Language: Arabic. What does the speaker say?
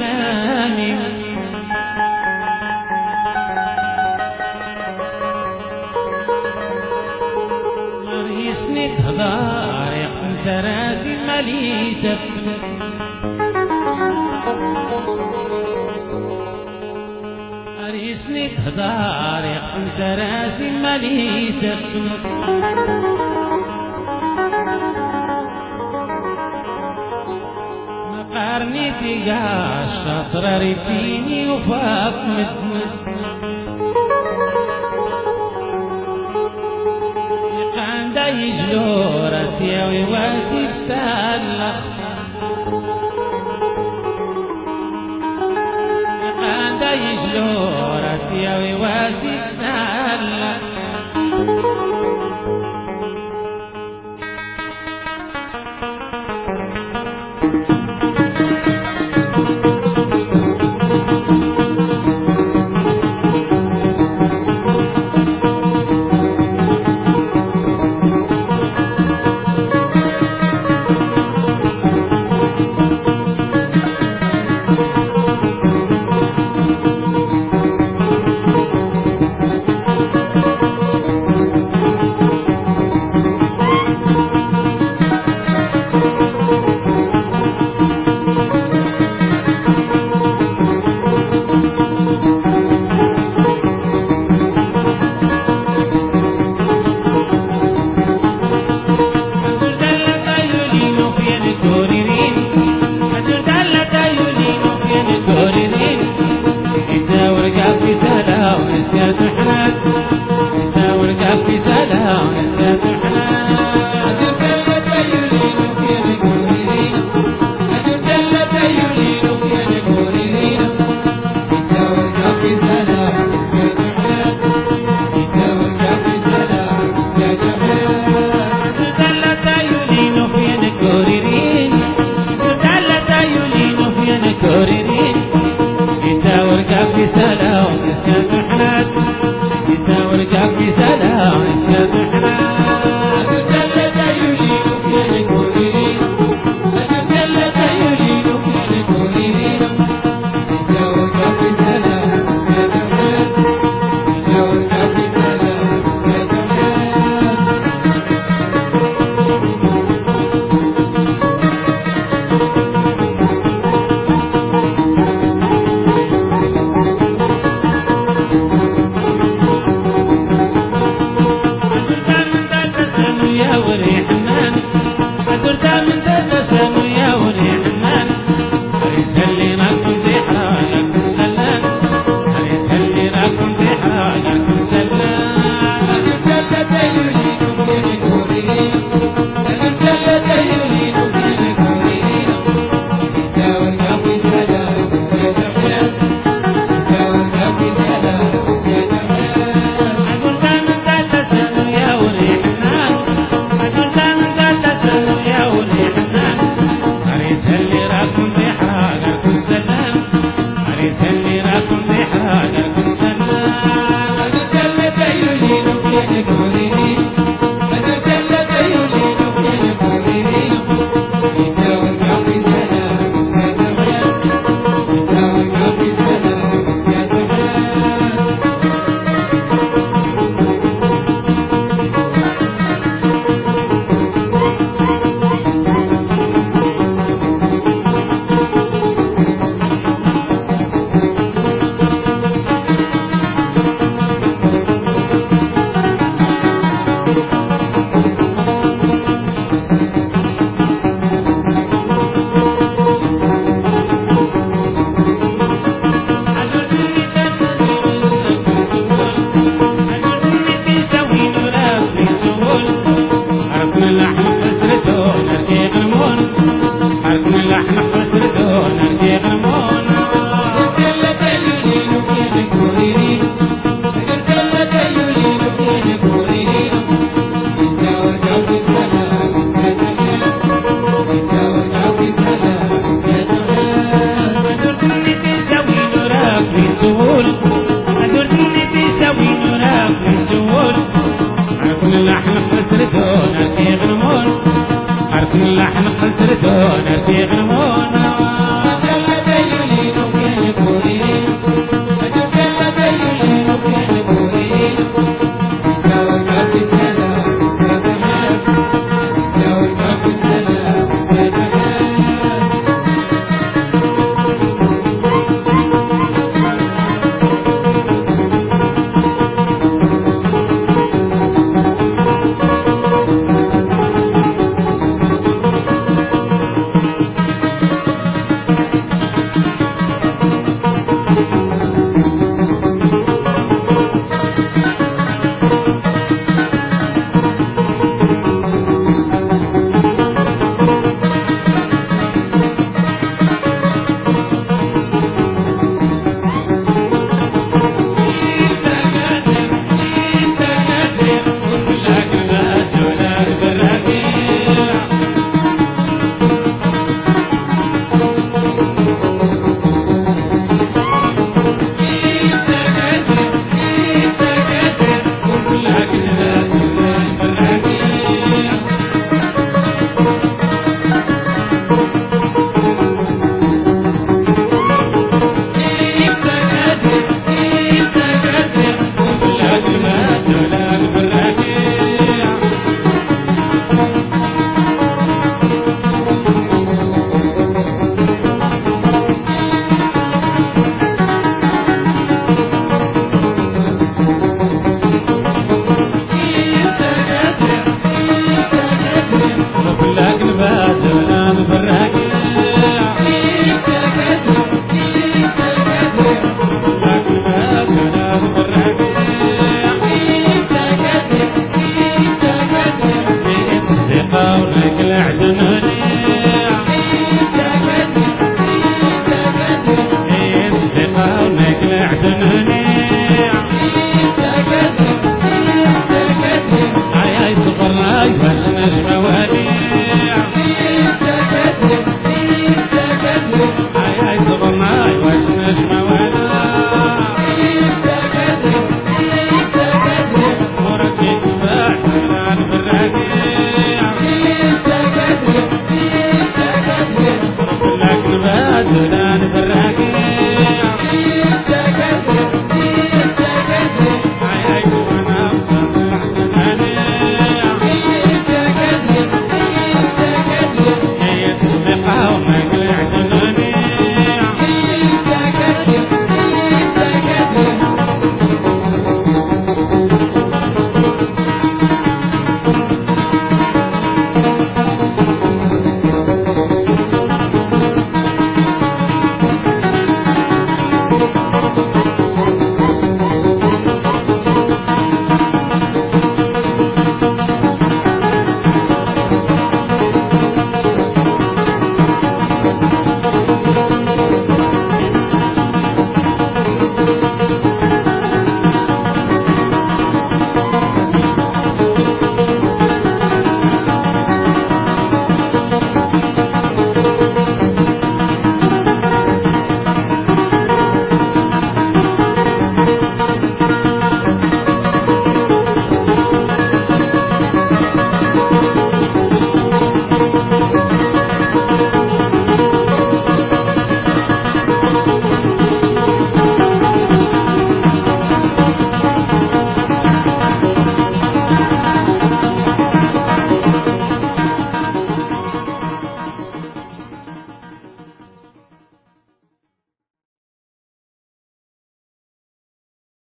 الأدامي مريسني تهضار يقن سراسي مالي مريسني تهضار يقن سراسي مالي مقارني تيقا الشاطرة ريتيني وفاق مدمد قاندا يجلورة يا ويواتي تستهلق قاندا يجلورة يا ويواتي Good evening. كل حن قصرتونا في غنمونا